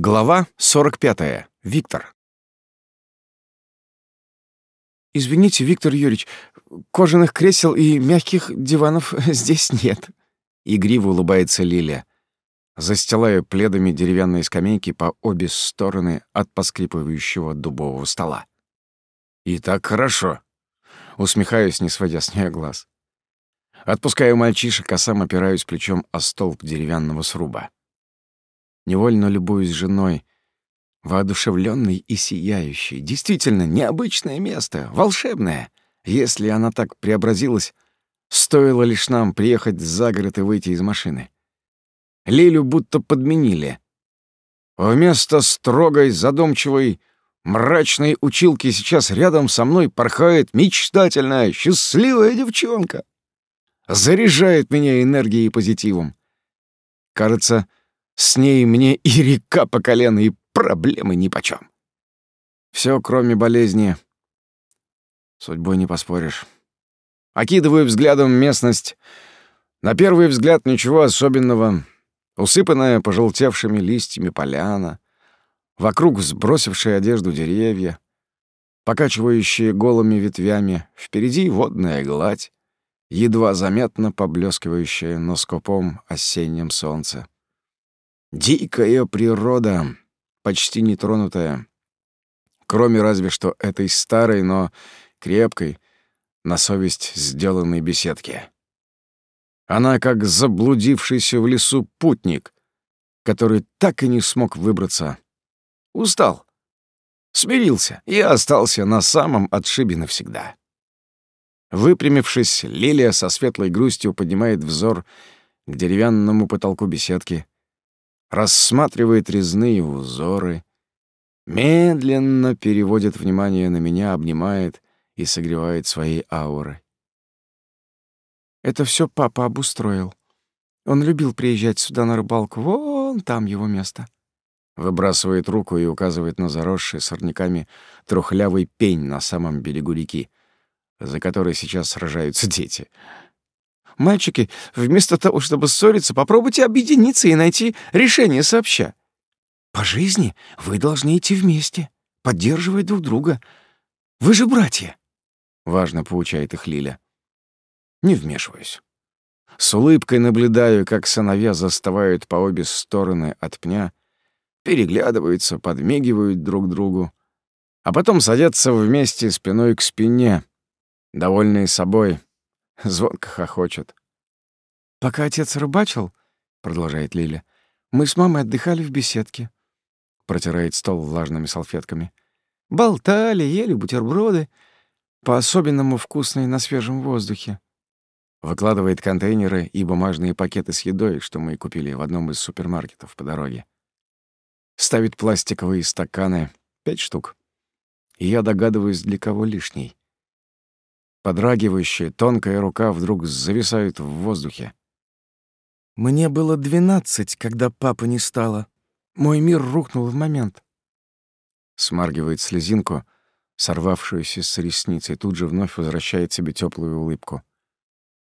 Глава 45. Виктор. «Извините, Виктор Юрьевич, кожаных кресел и мягких диванов здесь нет». Игриво улыбается Лилия, застилая пледами деревянные скамейки по обе стороны от поскрипывающего дубового стола. «И так хорошо», — усмехаюсь, не сводя с нее глаз. Отпускаю мальчишек, а сам опираюсь плечом о столб деревянного сруба. Невольно любуюсь женой, воодушевленной и сияющей. Действительно, необычное место, волшебное. Если она так преобразилась, стоило лишь нам приехать за город и выйти из машины. Лилю будто подменили. Вместо строгой, задумчивой, мрачной училки сейчас рядом со мной порхает мечтательная, счастливая девчонка. Заряжает меня энергией и позитивом. Кажется, с ней мне и река по колено, и проблемы нипочём. Все, кроме болезни. Судьбой не поспоришь. Окидываю взглядом местность. На первый взгляд ничего особенного. Усыпанная пожелтевшими листьями поляна. Вокруг сбросившие одежду деревья. Покачивающие голыми ветвями. Впереди водная гладь, едва заметно поблескивающая на скупом осеннем солнце. Дикая природа, почти нетронутая. Кроме разве что этой старой, но крепкой, на совесть сделанной беседки. Она как заблудившийся в лесу путник, который так и не смог выбраться. Устал, смирился и остался на самом отшибе навсегда. Выпрямившись, Лилия со светлой грустью поднимает взор к деревянному потолку беседки — рассматривает резные узоры, медленно переводит внимание на меня, обнимает и согревает своей аурой. Это все папа обустроил. Он любил приезжать сюда на рыбалку. Вон там его место. Выбрасывает руку и указывает на заросший сорняками трухлявый пень на самом берегу реки, за которой сейчас сражаются дети. Мальчики, вместо того, чтобы ссориться, попробуйте объединиться и найти решение сообща. По жизни вы должны идти вместе, поддерживать друг друга. Вы же братья. Важно поучает их Лиля. Не вмешиваюсь. С улыбкой наблюдаю, как сыновья заставают по обе стороны от пня, переглядываются, подмигивают друг другу, а потом садятся вместе спиной к спине, довольные собой, звонко хохочет. «Пока отец рыбачил, — продолжает Лиля, — мы с мамой отдыхали в беседке». Протирает стол влажными салфетками. «Болтали, ели бутерброды, по-особенному вкусные на свежем воздухе». Выкладывает контейнеры и бумажные пакеты с едой, что мы купили в одном из супермаркетов по дороге. Ставит пластиковые стаканы, пять штук. И я догадываюсь, для кого лишний. Подрагивающая, тонкая рука вдруг зависает в воздухе. «Мне было двенадцать, когда папы не стало. Мой мир рухнул в момент». Смаргивает слезинку, сорвавшуюся с ресниц, и тут же вновь возвращает себе теплую улыбку.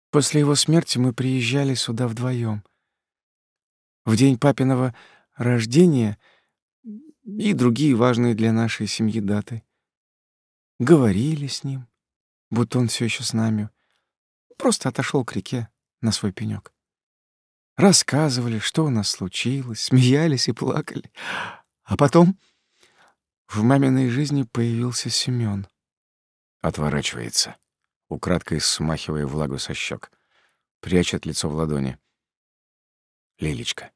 После его смерти мы приезжали сюда вдвоем. В день папиного рождения и другие важные для нашей семьи даты. Говорили с ним, будто он все еще с нами. Просто отошел к реке на свой пенек. Рассказывали, что у нас случилось, смеялись и плакали. А потом в маминой жизни появился Семён. Отворачивается, украдкой смахивая влагу со щек, прячет лицо в ладони. Лилечка.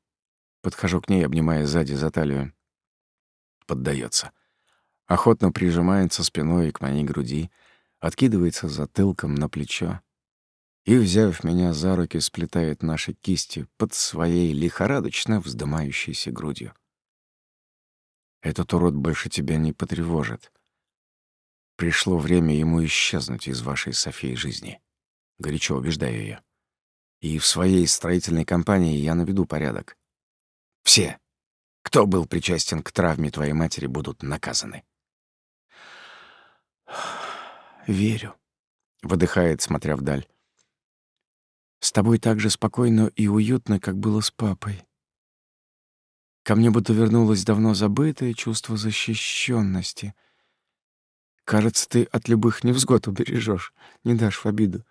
Подхожу к ней, обнимая сзади за талию. Поддается. Охотно прижимается спиной к моей груди, откидывается затылком на плечо и, взяв меня за руки, сплетает наши кисти под своей лихорадочно вздымающейся грудью. Этот урод больше тебя не потревожит. Пришло время ему исчезнуть из вашей Софии жизни. Горячо убеждаю ее. И в своей строительной компании я наведу порядок. Все, кто был причастен к травме твоей матери, будут наказаны. Верю», — выдыхает, смотря вдаль. «С тобой так же спокойно и уютно, как было с папой». Ко мне будто вернулось давно забытое чувство защищенности. Кажется, ты от любых невзгод убережешь, не дашь в обиду.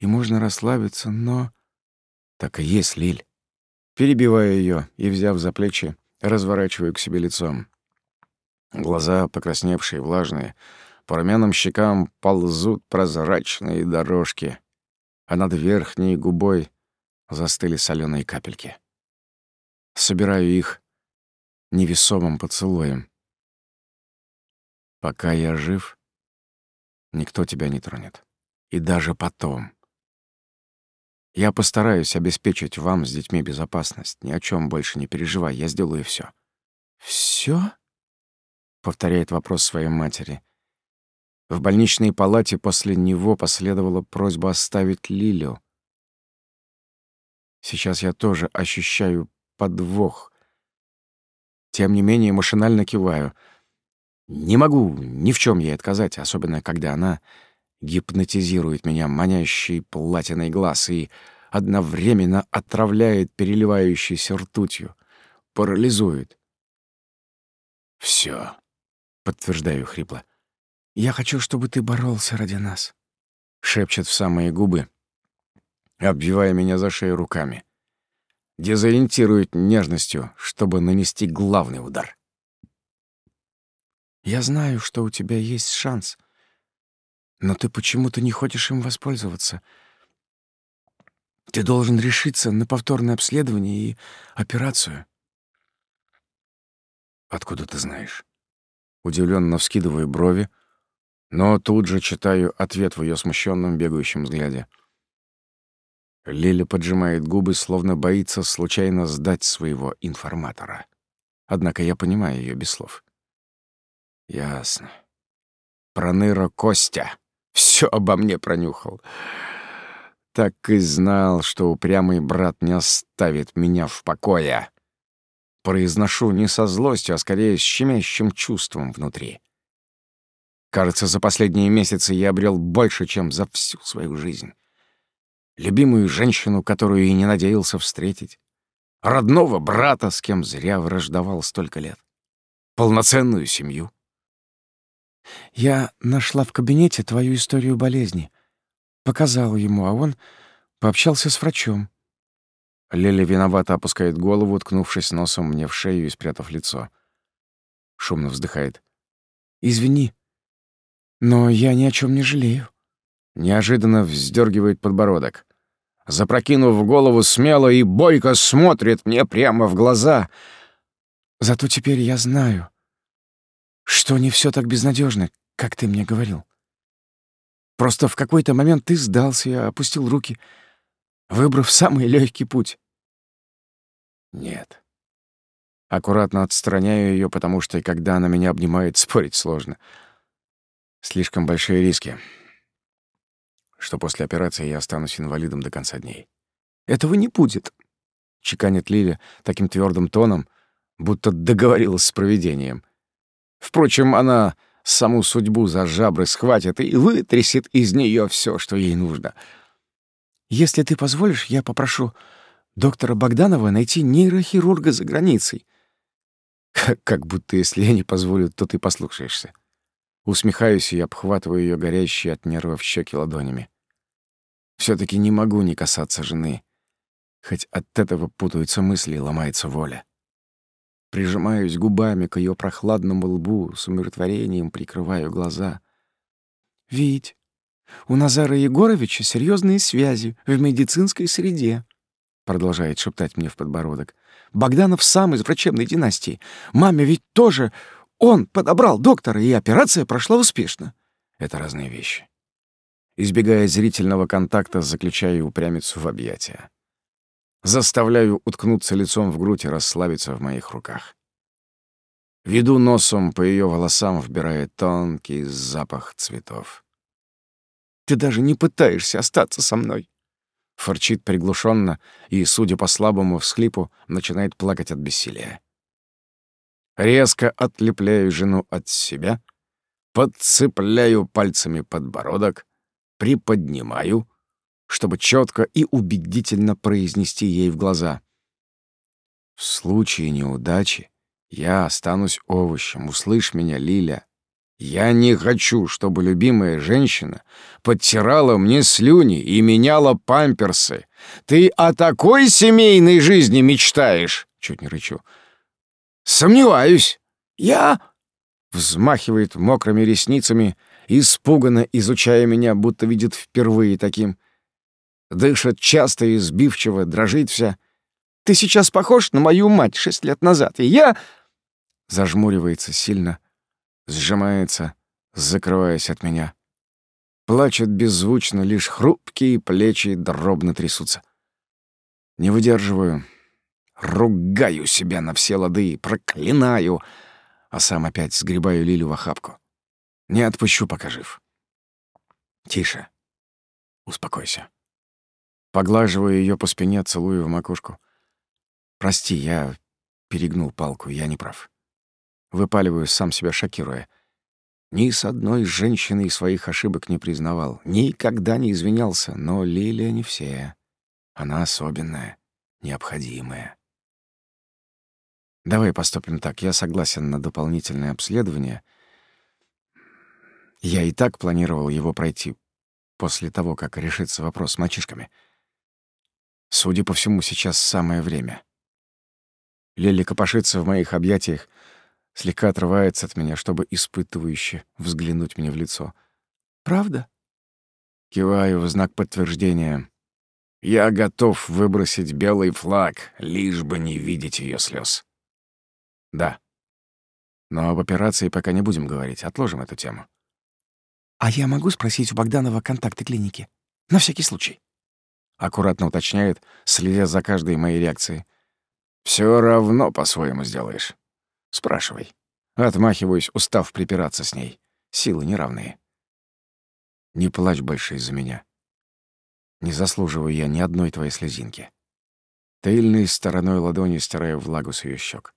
И можно расслабиться, но... Так и есть, Лиль. Перебиваю ее и, взяв за плечи, разворачиваю к себе лицом. Глаза, покрасневшие, влажные, по румяным щекам ползут прозрачные дорожки, а над верхней губой застыли соленые капельки. Собираю их невесомым поцелуем. Пока я жив, никто тебя не тронет. И даже потом. Я постараюсь обеспечить вам с детьми безопасность. Ни о чем больше не переживай, я сделаю все. Все? повторяет вопрос своей матери. В больничной палате после него последовала просьба оставить Лилю. Сейчас я тоже ощущаю подвох. Тем не менее, машинально киваю. Не могу ни в чем ей отказать, особенно когда она гипнотизирует меня манящий платиной глаз и одновременно отравляет переливающейся ртутью, парализует. Все, подтверждаю хрипло. «Я хочу, чтобы ты боролся ради нас», — шепчет в самые губы, обвивая меня за шею руками. Дезориентирует нежностью, чтобы нанести главный удар. «Я знаю, что у тебя есть шанс, но ты почему-то не хочешь им воспользоваться. Ты должен решиться на повторное обследование и операцию». «Откуда ты знаешь?» Удивленно вскидываю брови, но тут же читаю ответ в ее смущенном бегающем взгляде. Лиля поджимает губы, словно боится случайно сдать своего информатора. Однако я понимаю ее без слов. Ясно. Проныра Костя все обо мне пронюхал. Так и знал, что упрямый брат не оставит меня в покое. Произношу не со злостью, а скорее с щемящим чувством внутри. Кажется, за последние месяцы я обрел больше, чем за всю свою жизнь. Любимую женщину, которую и не надеялся встретить. Родного брата, с кем зря враждовал столько лет. Полноценную семью. Я нашла в кабинете твою историю болезни. Показала ему, а он пообщался с врачом. Леля виновато опускает голову, уткнувшись носом мне в шею и спрятав лицо. Шумно вздыхает. «Извини, но я ни о чем не жалею». Неожиданно вздергивает подбородок. Запрокинув голову смело и бойко смотрит мне прямо в глаза. «Зато теперь я знаю, что не все так безнадежно, как ты мне говорил. Просто в какой-то момент ты сдался и опустил руки — выбрав самый легкий путь. Нет. Аккуратно отстраняю ее, потому что, когда она меня обнимает, спорить сложно. Слишком большие риски, что после операции я останусь инвалидом до конца дней. «Этого не будет», — чеканит Лиля таким твердым тоном, будто договорилась с провидением. Впрочем, она саму судьбу за жабры схватит и вытрясет из нее все, что ей нужно — если ты позволишь, я попрошу доктора Богданова найти нейрохирурга за границей. Как, как будто если я не позволю, то ты послушаешься. Усмехаюсь и обхватываю ее горящие от нервов щеки ладонями. все таки не могу не касаться жены. Хоть от этого путаются мысли и ломается воля. Прижимаюсь губами к ее прохладному лбу, с умиротворением прикрываю глаза. «Вить, у Назара Егоровича серьезные связи в медицинской среде, продолжает шептать мне в подбородок. Богданов сам из врачебной династии. Маме ведь тоже он подобрал доктора, и операция прошла успешно. Это разные вещи. Избегая зрительного контакта, заключаю упрямицу в объятия. Заставляю уткнуться лицом в грудь и расслабиться в моих руках. Веду носом по ее волосам, вбирая тонкий запах цветов. Ты даже не пытаешься остаться со мной. Форчит приглушенно и, судя по слабому всхлипу, начинает плакать от бессилия. Резко отлепляю жену от себя, подцепляю пальцами подбородок, приподнимаю, чтобы четко и убедительно произнести ей в глаза. В случае неудачи я останусь овощем. Услышь меня, Лиля. Я не хочу, чтобы любимая женщина подтирала мне слюни и меняла памперсы. Ты о такой семейной жизни мечтаешь? Чуть не рычу. Сомневаюсь. Я... Взмахивает мокрыми ресницами, испуганно изучая меня, будто видит впервые таким. Дышит часто и сбивчиво, дрожит вся. Ты сейчас похож на мою мать шесть лет назад, и я...» Зажмуривается сильно, сжимается, закрываясь от меня. Плачет беззвучно, лишь хрупкие плечи дробно трясутся. Не выдерживаю, ругаю себя на все лады, проклинаю, а сам опять сгребаю Лилю в охапку. Не отпущу, пока жив. Тише. Успокойся. Поглаживаю ее по спине, целую в макушку. Прости, я перегнул палку, я не прав. Выпаливаю, сам себя шокируя. Ни с одной женщиной своих ошибок не признавал, никогда не извинялся, но Лилия не все. Она особенная, необходимая. Давай поступим так. Я согласен на дополнительное обследование. Я и так планировал его пройти после того, как решится вопрос с мальчишками. Судя по всему, сейчас самое время. Лили копошится в моих объятиях, слегка отрывается от меня, чтобы испытывающе взглянуть мне в лицо. «Правда?» Киваю в знак подтверждения. Я готов выбросить белый флаг, лишь бы не видеть ее слез. Да. Но об операции пока не будем говорить, отложим эту тему. «А я могу спросить у Богданова контакты клиники? На всякий случай?» Аккуратно уточняет, следя за каждой моей реакцией. Все равно по-своему сделаешь. Спрашивай. Отмахиваюсь, устав припираться с ней. Силы неравные. Не плачь больше из-за меня. Не заслуживаю я ни одной твоей слезинки. Тыльной стороной ладони стираю влагу с ее щек.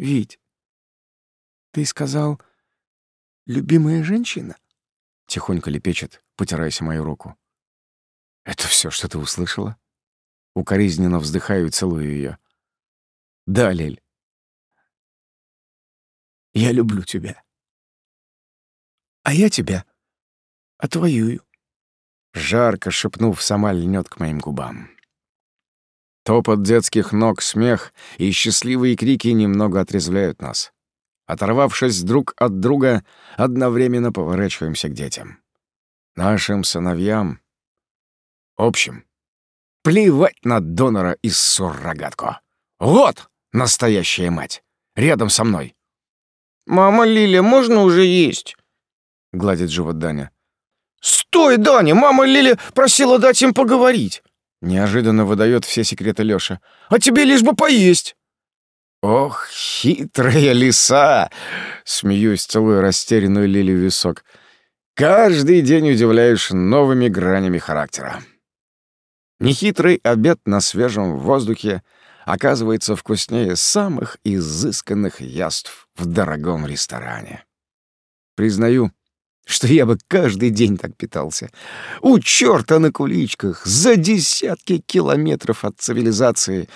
«Вить, ты сказал, любимая женщина?» Тихонько лепечет, потираясь мою руку. «Это все, что ты услышала?» Укоризненно вздыхаю и целую ее. Да, Лель. Я люблю тебя. А я тебя отвоюю. Жарко шепнув, сама льнет к моим губам. Топот детских ног, смех и счастливые крики немного отрезвляют нас. Оторвавшись друг от друга, одновременно поворачиваемся к детям. Нашим сыновьям. Общим. Плевать на донора и суррогатку. Вот! Настоящая мать. Рядом со мной. «Мама Лиля, можно уже есть?» — гладит живот Даня. «Стой, Даня! Мама Лиля просила дать им поговорить!» Неожиданно выдает все секреты Лёша. «А тебе лишь бы поесть!» «Ох, хитрая лиса!» — смеюсь, целую растерянную Лилю висок. «Каждый день удивляешь новыми гранями характера». Нехитрый обед на свежем воздухе — оказывается вкуснее самых изысканных яств в дорогом ресторане. Признаю, что я бы каждый день так питался. У чёрта на куличках, за десятки километров от цивилизации,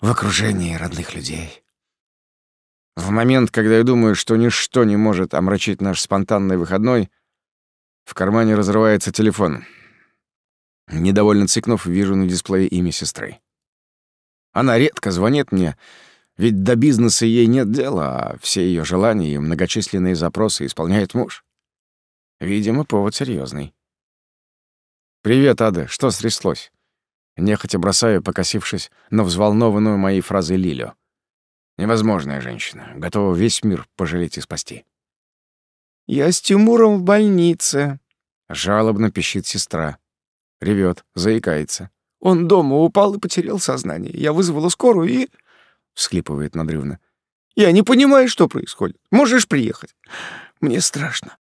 в окружении родных людей. В момент, когда я думаю, что ничто не может омрачить наш спонтанный выходной, в кармане разрывается телефон. Недовольно цикнув, вижу на дисплее имя сестры. Она редко звонит мне, ведь до бизнеса ей нет дела, а все ее желания и многочисленные запросы исполняет муж. Видимо, повод серьезный. «Привет, Ада, что стряслось?» Нехотя бросаю, покосившись на взволнованную моей фразой Лилю. Невозможная женщина, готова весь мир пожалеть и спасти. «Я с Тимуром в больнице», — жалобно пищит сестра. Ревет, заикается. Он дома упал и потерял сознание. Я вызвала скорую и...» — всхлипывает надрывно. «Я не понимаю, что происходит. Можешь приехать? Мне страшно».